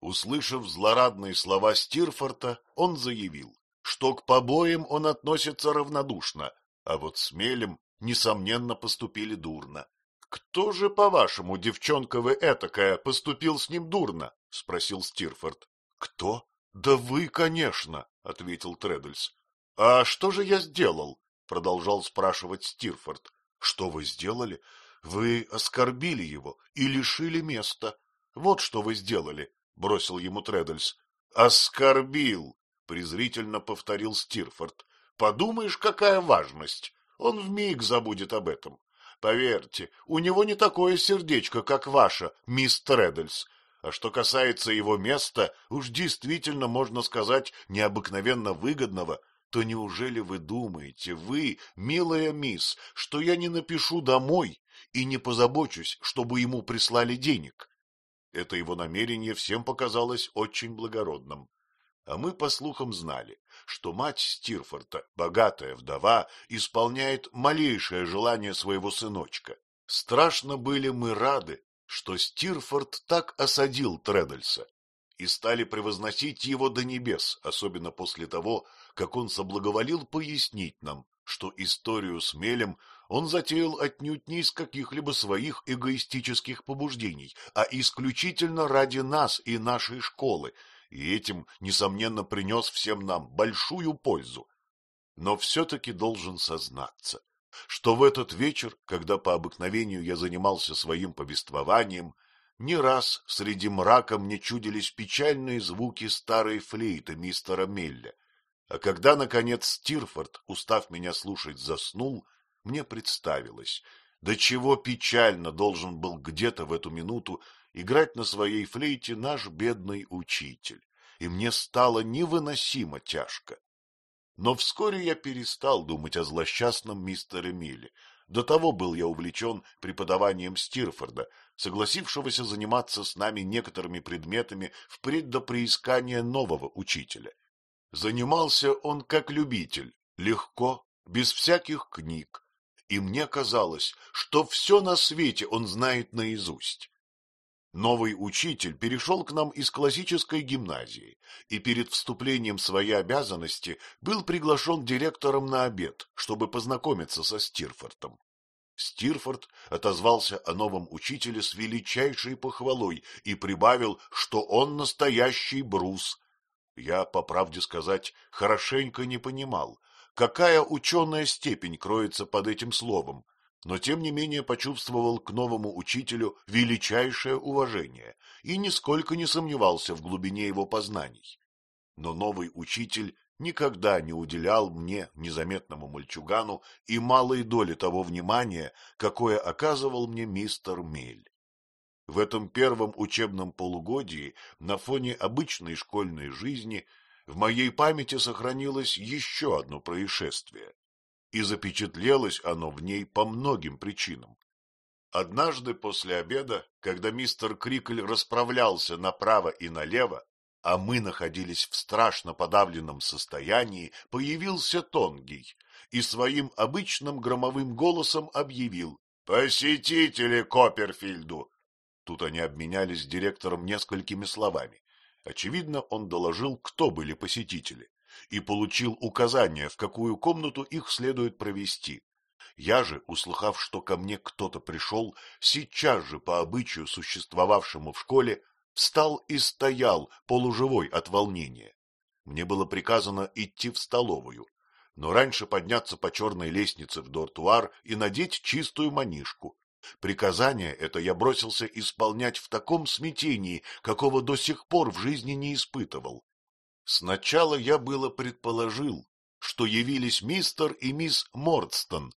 [SPEAKER 1] Услышав злорадные слова Стирфорта, он заявил, что к побоям он относится равнодушно, а вот с Мелем, несомненно, поступили дурно. Кто же, по-вашему, девчонка вы этакая, поступил с ним дурно? — спросил Стирфорд. — Кто? — Да вы, конечно, — ответил Треддельс. — А что же я сделал? — продолжал спрашивать Стирфорд. — Что вы сделали? Вы оскорбили его и лишили места. Вот что вы сделали, — бросил ему Треддельс. — Оскорбил, — презрительно повторил Стирфорд. — Подумаешь, какая важность. Он вмиг забудет об этом. Поверьте, у него не такое сердечко, как ваше, мисс Треддельс. А что касается его места, уж действительно, можно сказать, необыкновенно выгодного, то неужели вы думаете, вы, милая мисс, что я не напишу домой и не позабочусь, чтобы ему прислали денег? Это его намерение всем показалось очень благородным. А мы, по слухам, знали, что мать Стирфорта, богатая вдова, исполняет малейшее желание своего сыночка. Страшно были мы рады, что Стирфорд так осадил Тредальса, и стали превозносить его до небес, особенно после того, как он соблаговолил пояснить нам, что историю с Мелем он затеял отнюдь не из каких-либо своих эгоистических побуждений, а исключительно ради нас и нашей школы, и этим, несомненно, принес всем нам большую пользу. Но все-таки должен сознаться, что в этот вечер, когда по обыкновению я занимался своим повествованием, не раз среди мрака мне чудились печальные звуки старой флейты мистера Мелля, а когда, наконец, Стирфорд, устав меня слушать, заснул, мне представилось, до чего печально должен был где-то в эту минуту играть на своей флейте наш бедный учитель, и мне стало невыносимо тяжко. Но вскоре я перестал думать о злосчастном мистере Милле. До того был я увлечен преподаванием Стирфорда, согласившегося заниматься с нами некоторыми предметами впредь до приискания нового учителя. Занимался он как любитель, легко, без всяких книг, и мне казалось, что все на свете он знает наизусть. Новый учитель перешел к нам из классической гимназии и перед вступлением в свои обязанности был приглашен директором на обед, чтобы познакомиться со Стирфортом. Стирфорд отозвался о новом учителе с величайшей похвалой и прибавил, что он настоящий брус. Я, по правде сказать, хорошенько не понимал, какая ученая степень кроется под этим словом, но тем не менее почувствовал к новому учителю величайшее уважение и нисколько не сомневался в глубине его познаний. Но новый учитель никогда не уделял мне, незаметному мальчугану, и малой доли того внимания, какое оказывал мне мистер Мель. В этом первом учебном полугодии на фоне обычной школьной жизни в моей памяти сохранилось еще одно происшествие. И запечатлелось оно в ней по многим причинам. Однажды после обеда, когда мистер Крикль расправлялся направо и налево, а мы находились в страшно подавленном состоянии, появился Тонгий и своим обычным громовым голосом объявил «Посетители Копперфильду!» Тут они обменялись с директором несколькими словами. Очевидно, он доложил, кто были посетители, и получил указание, в какую комнату их следует провести. Я же, услыхав, что ко мне кто-то пришел, сейчас же по обычаю, существовавшему в школе, встал и стоял, полуживой от волнения. Мне было приказано идти в столовую, но раньше подняться по черной лестнице в дортуар и надеть чистую манишку. Приказание это я бросился исполнять в таком смятении, какого до сих пор в жизни не испытывал. Сначала я было предположил, что явились мистер и мисс Мордстон.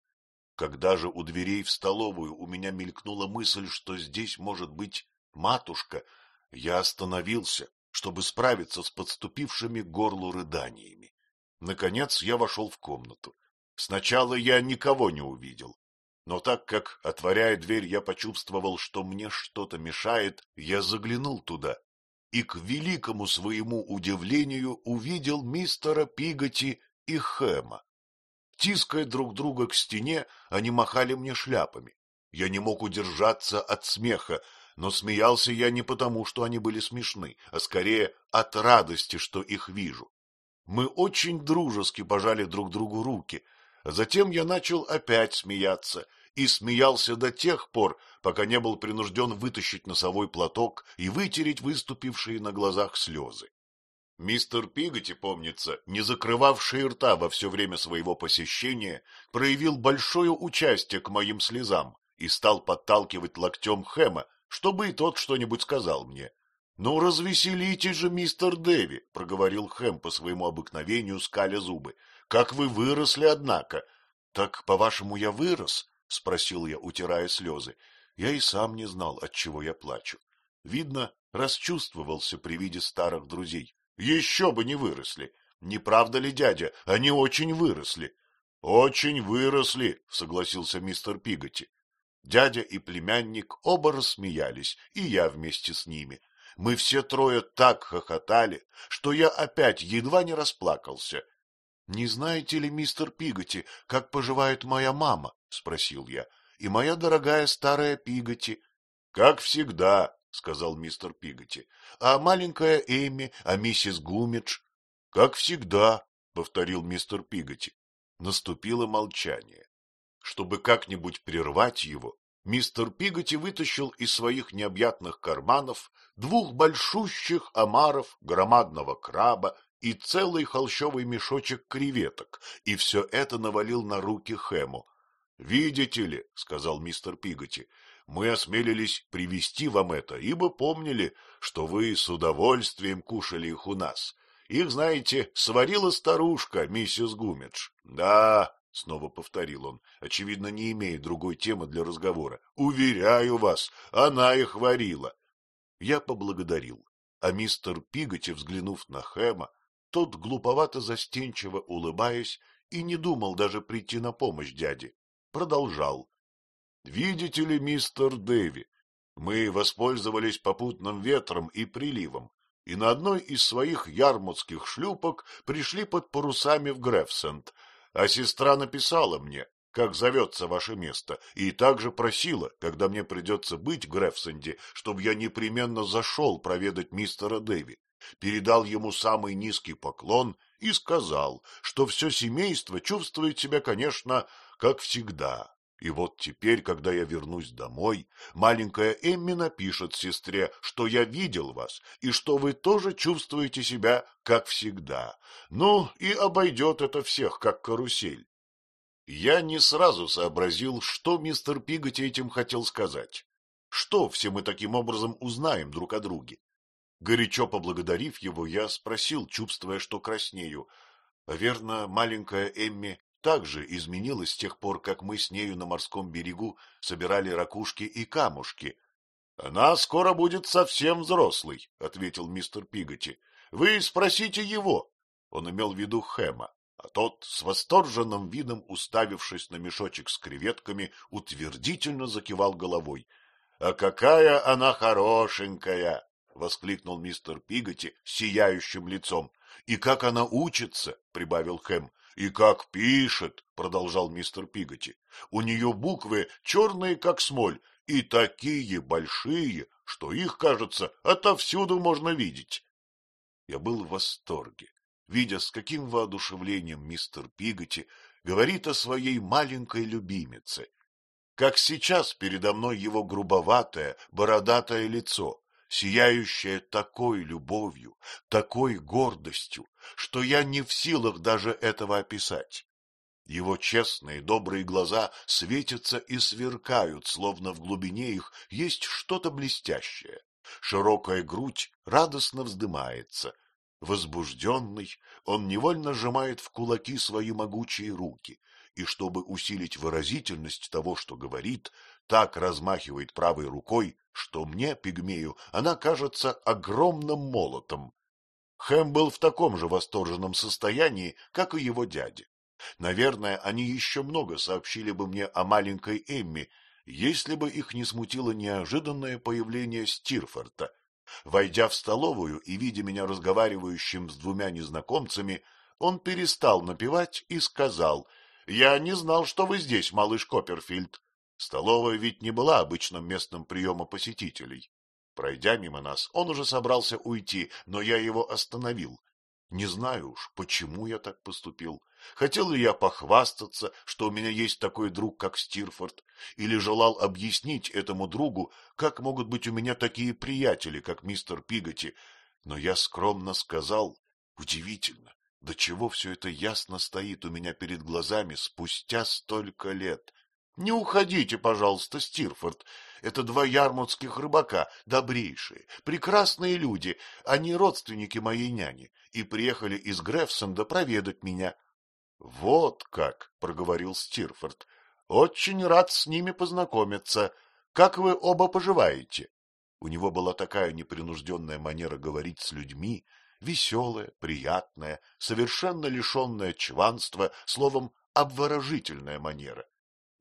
[SPEAKER 1] Когда же у дверей в столовую у меня мелькнула мысль, что здесь может быть матушка, я остановился, чтобы справиться с подступившими к горлу рыданиями. Наконец я вошел в комнату. Сначала я никого не увидел, но так как, отворяя дверь, я почувствовал, что мне что-то мешает, я заглянул туда и, к великому своему удивлению, увидел мистера Пиготи и Хэма. Тиская друг друга к стене, они махали мне шляпами. Я не мог удержаться от смеха, но смеялся я не потому, что они были смешны, а скорее от радости, что их вижу. Мы очень дружески пожали друг другу руки, а затем я начал опять смеяться и смеялся до тех пор, пока не был принужден вытащить носовой платок и вытереть выступившие на глазах слезы. Мистер Пиготи, помнится, не закрывавший рта во все время своего посещения, проявил большое участие к моим слезам и стал подталкивать локтем Хэма, чтобы и тот что-нибудь сказал мне. — Ну, развеселите же, мистер Дэви, — проговорил Хэм по своему обыкновению, скаля зубы. — Как вы выросли, однако. — Так, по-вашему, я вырос? — спросил я, утирая слезы. Я и сам не знал, от чего я плачу. Видно, расчувствовался при виде старых друзей. Еще бы не выросли. Не правда ли, дядя, они очень выросли? — Очень выросли, — согласился мистер Пиготи. Дядя и племянник оба рассмеялись, и я вместе с ними. Мы все трое так хохотали, что я опять едва не расплакался. — Не знаете ли, мистер Пиготи, как поживает моя мама? — спросил я. — И моя дорогая старая Пиготи. — Как всегда, — сказал мистер Пиготи. — А маленькая Эми, а миссис Гумидж? — Как всегда, — повторил мистер Пиготи. Наступило молчание. Чтобы как-нибудь прервать его, мистер Пиготи вытащил из своих необъятных карманов двух большущих омаров, громадного краба и целый холщовый мешочек креветок, и все это навалил на руки Хэму. — Видите ли, — сказал мистер Пиготи, — мы осмелились привести вам это, ибо помнили, что вы с удовольствием кушали их у нас. Их, знаете, сварила старушка, миссис Гумидж. Да, — снова повторил он, очевидно, не имея другой темы для разговора. — Уверяю вас, она их варила. Я поблагодарил, а мистер Пиготи, взглянув на Хэма, тот, глуповато-застенчиво улыбаясь, и не думал даже прийти на помощь дяде, продолжал. — Видите ли, мистер Дэви, мы воспользовались попутным ветром и приливом, и на одной из своих ярмутских шлюпок пришли под парусами в Грефсенд, а сестра написала мне, как зовется ваше место, и также просила, когда мне придется быть в Грефсенде, чтобы я непременно зашел проведать мистера Дэви, передал ему самый низкий поклон и сказал, что все семейство чувствует себя, конечно, как всегда. И вот теперь, когда я вернусь домой, маленькая Эмми напишет сестре, что я видел вас, и что вы тоже чувствуете себя, как всегда. Ну, и обойдет это всех, как карусель. Я не сразу сообразил, что мистер Пиготи этим хотел сказать. Что все мы таким образом узнаем друг о друге? Горячо поблагодарив его, я спросил, чувствуя, что краснею. Верно, маленькая Эмми также изменилась с тех пор, как мы с нею на морском берегу собирали ракушки и камушки. — Она скоро будет совсем взрослой, — ответил мистер Пиготи. — Вы спросите его. Он имел в виду Хэма. а тот, с восторженным видом уставившись на мешочек с креветками, утвердительно закивал головой. — А какая она хорошенькая! — воскликнул мистер Пиготи сияющим лицом. — И как она учится! — прибавил Хэм. — И как пишет! — продолжал мистер Пиготи. — У нее буквы черные, как смоль, и такие большие, что их, кажется, отовсюду можно видеть. Я был в восторге видя, с каким воодушевлением мистер Пиготи говорит о своей маленькой любимице. Как сейчас передо мной его грубоватое, бородатое лицо, сияющее такой любовью, такой гордостью, что я не в силах даже этого описать. Его честные, добрые глаза светятся и сверкают, словно в глубине их есть что-то блестящее. Широкая грудь радостно вздымается, Возбужденный, он невольно сжимает в кулаки свои могучие руки, и, чтобы усилить выразительность того, что говорит, так размахивает правой рукой, что мне, пигмею, она кажется огромным молотом. Хэм был в таком же восторженном состоянии, как и его дядя. Наверное, они еще много сообщили бы мне о маленькой Эмми, если бы их не смутило неожиданное появление Стирфорта — Войдя в столовую и видя меня разговаривающим с двумя незнакомцами, он перестал напевать и сказал, «Я не знал, что вы здесь, малыш Копперфильд». Столовая ведь не была обычным местом приема посетителей. Пройдя мимо нас, он уже собрался уйти, но я его остановил. Не знаю уж, почему я так поступил. Хотел ли я похвастаться, что у меня есть такой друг, как Стирфорд, или желал объяснить этому другу, как могут быть у меня такие приятели, как мистер Пиготи, но я скромно сказал, удивительно, до чего все это ясно стоит у меня перед глазами спустя столько лет. Не уходите, пожалуйста, Стирфорд. Это два ярмутских рыбака, добрейшие, прекрасные люди. Они родственники моей няни и приехали из Грефсенда проведать меня. — Вот как, — проговорил Стирфорд. — Очень рад с ними познакомиться. Как вы оба поживаете? У него была такая непринужденная манера говорить с людьми, веселая, приятная, совершенно лишенная чванства, словом, обворожительная манера.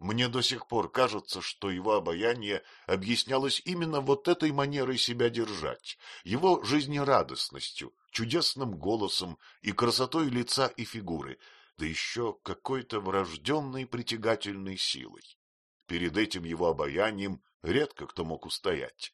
[SPEAKER 1] Мне до сих пор кажется, что его обаяние объяснялось именно вот этой манерой себя держать, его жизнерадостностью, чудесным голосом и красотой лица и фигуры, да еще какой-то врожденной притягательной силой. Перед этим его обаянием редко кто мог устоять.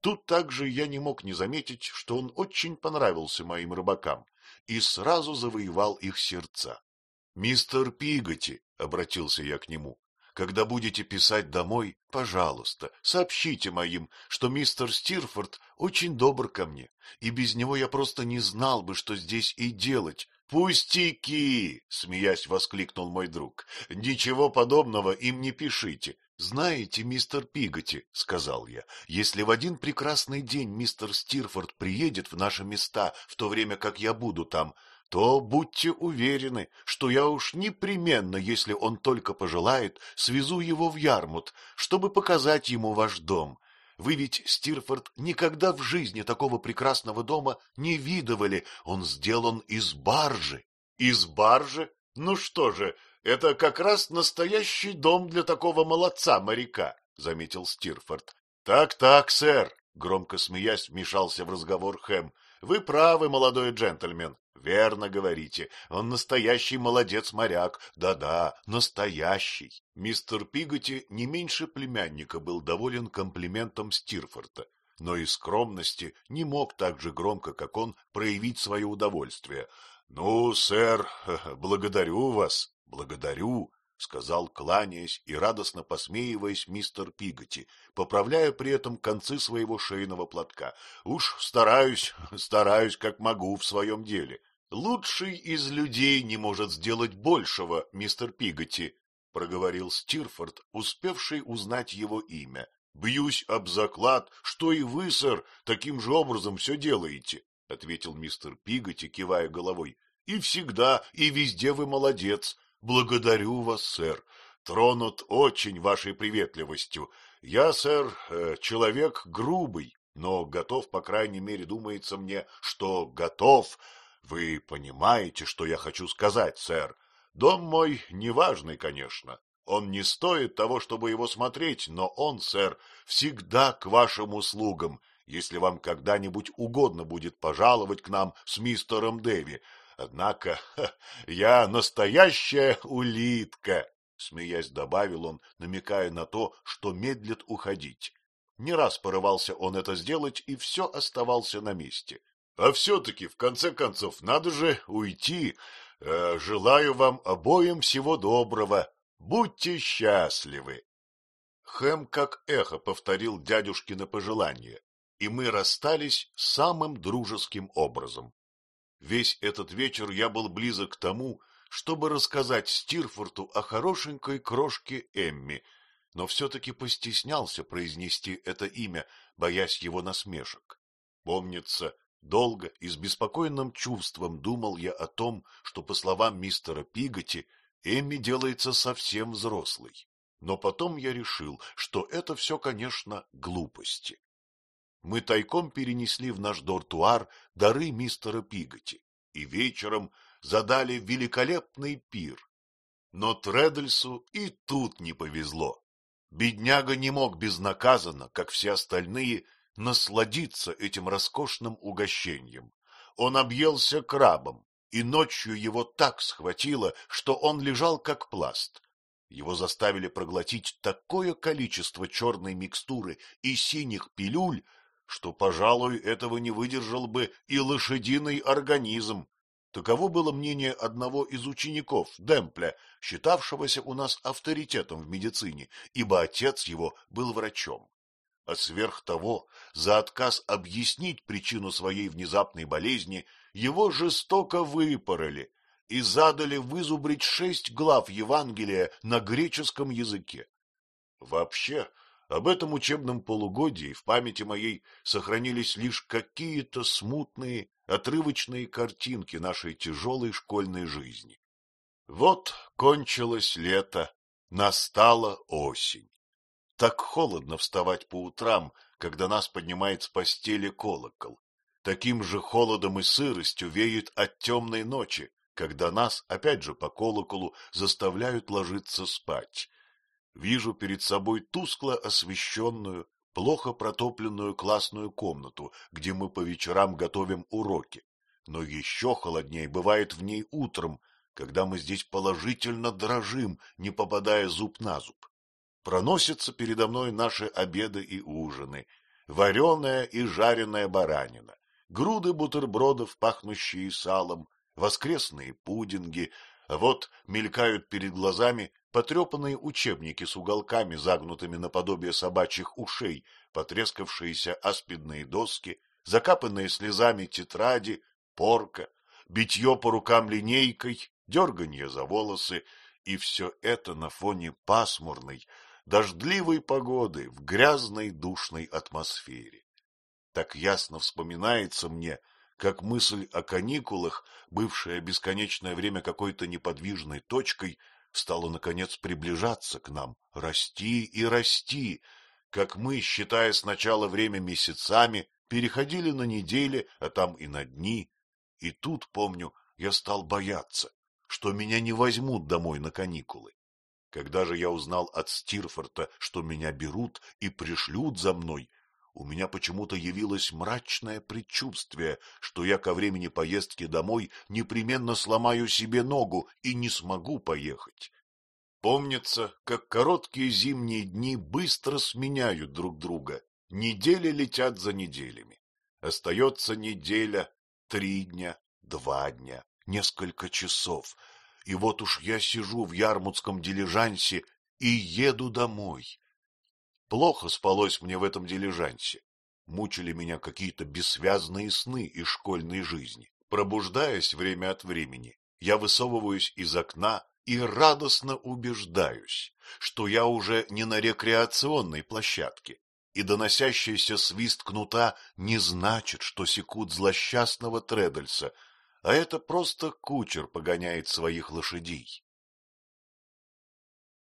[SPEAKER 1] Тут также я не мог не заметить, что он очень понравился моим рыбакам и сразу завоевал их сердца. — Мистер Пиготи, — обратился я к нему, когда будете писать домой, пожалуйста, сообщите моим, что мистер Стирфорд очень добр ко мне, и без него я просто не знал бы, что здесь и делать. «Пустяки!» — смеясь воскликнул мой друг. «Ничего подобного им не пишите. «Знаете, мистер Пиготи, — сказал я, — если в один прекрасный день мистер Стирфорд приедет в наши места, в то время как я буду там, то будьте уверены, что я уж непременно, если он только пожелает, свезу его в Ярмут, чтобы показать ему ваш дом. Вы ведь, Стирфорд, никогда в жизни такого прекрасного дома не видывали, он сделан из баржи. Из баржи? Ну что же, это как раз настоящий дом для такого молодца-моряка, заметил Стирфорд. Так-так, сэр, громко смеясь, вмешался в разговор Хэм. Вы правы, молодой джентльмен. Верно говорите, он настоящий молодец-моряк, да-да, настоящий. Мистер Пиготи не меньше племянника был доволен комплиментом Стирфорта, но из скромности не мог так же громко, как он, проявить свое удовольствие. — Ну, сэр, благодарю вас, благодарю, — сказал, кланяясь и радостно посмеиваясь мистер Пиготи, поправляя при этом концы своего шейного платка. — Уж стараюсь, стараюсь, как могу в своем деле. — Лучший из людей не может сделать большего, мистер Пиготи, — проговорил Стирфорд, успевший узнать его имя. — Бьюсь об заклад, что и вы, сэр, таким же образом все делаете, — ответил мистер Пиготи, кивая головой. — И всегда, и везде вы молодец. Благодарю вас, сэр. Тронут очень вашей приветливостью. Я, сэр, э, человек грубый, но готов, по крайней мере, думается мне, что готов Вы понимаете, что я хочу сказать, сэр? Дом мой неважный, конечно. Он не стоит того, чтобы его смотреть, но он, сэр, всегда к вашим услугам, если вам когда-нибудь угодно будет пожаловать к нам с мистером Дэви. Однако ха, я настоящая улитка, — смеясь добавил он, намекая на то, что медлит уходить. Не раз порывался он это сделать, и все оставался на месте. А все-таки, в конце концов, надо же уйти. Э, желаю вам обоим всего доброго. Будьте счастливы. Хэм как эхо повторил дядюшкино пожелание, и мы расстались самым дружеским образом. Весь этот вечер я был близок к тому, чтобы рассказать Стирфорту о хорошенькой крошке Эмми, но все-таки постеснялся произнести это имя, боясь его насмешек. Помнится, долго и с беспокойным чувством думал я о том, что, по словам мистера Пиготи, Эмми делается совсем взрослой. Но потом я решил, что это все, конечно, глупости. Мы тайком перенесли в наш дортуар дары мистера Пиготи и вечером задали великолепный пир. Но Тредльсу и тут не повезло. Бедняга не мог безнаказанно, как все остальные, насладиться этим роскошным угощением. Он объелся крабом, и ночью его так схватило, что он лежал как пласт. Его заставили проглотить такое количество черной микстуры и синих пилюль, что, пожалуй, этого не выдержал бы и лошадиный организм. Таково было мнение одного из учеников Демпля, считавшегося у нас авторитетом в медицине, ибо отец его был врачом. А сверх того, за отказ объяснить причину своей внезапной болезни, его жестоко выпороли и задали вызубрить шесть глав Евангелия на греческом языке. Вообще, об этом учебном полугодии в памяти моей сохранились лишь какие-то смутные, отрывочные картинки нашей тяжелой школьной жизни. Вот кончилось лето, настала осень. Так холодно вставать по утрам, когда нас поднимает с постели колокол. Таким же холодом и сыростью веет от темной ночи, когда нас, опять же по колоколу, заставляют ложиться спать. Вижу перед собой тускло освещенную, плохо протопленную классную комнату, где мы по вечерам готовим уроки. Но еще холоднее бывает в ней утром, когда мы здесь положительно дрожим, не попадая зуб на зуб. Проносятся передо мной наши обеды и ужины, вареная и жареная баранина, груды бутербродов, пахнущие салом, воскресные пудинги, а вот мелькают перед глазами потрепанные учебники с уголками, загнутыми наподобие собачьих ушей, потрескавшиеся аспидные доски, закапанные слезами тетради, порка, битье по рукам линейкой, дерганье за волосы, и все это на фоне пасмурной, дождливой погоды в грязной душной атмосфере. Так ясно вспоминается мне, как мысль о каникулах, бывшая бесконечное время какой-то неподвижной точкой, стала, наконец, приближаться к нам, расти и расти, как мы, считая сначала время месяцами, переходили на недели, а там и на дни. И тут, помню, я стал бояться, что меня не возьмут домой на каникулы. Когда же я узнал от Стирфорта, что меня берут и пришлют за мной, у меня почему-то явилось мрачное предчувствие, что я ко времени поездки домой непременно сломаю себе ногу и не смогу поехать. Помнится, как короткие зимние дни быстро сменяют друг друга, недели летят за неделями. Остается неделя, три дня, два дня, несколько часов, и вот уж я сижу в ярмутском дилижансе и еду домой. Плохо спалось мне в этом дилижансе. Мучили меня какие-то бессвязные сны из школьной жизни. Пробуждаясь время от времени, я высовываюсь из окна и радостно убеждаюсь, что я уже не на рекреационной площадке, и доносящийся свист кнута не значит, что секут злосчастного Тредальса, а это просто кучер погоняет своих лошадей.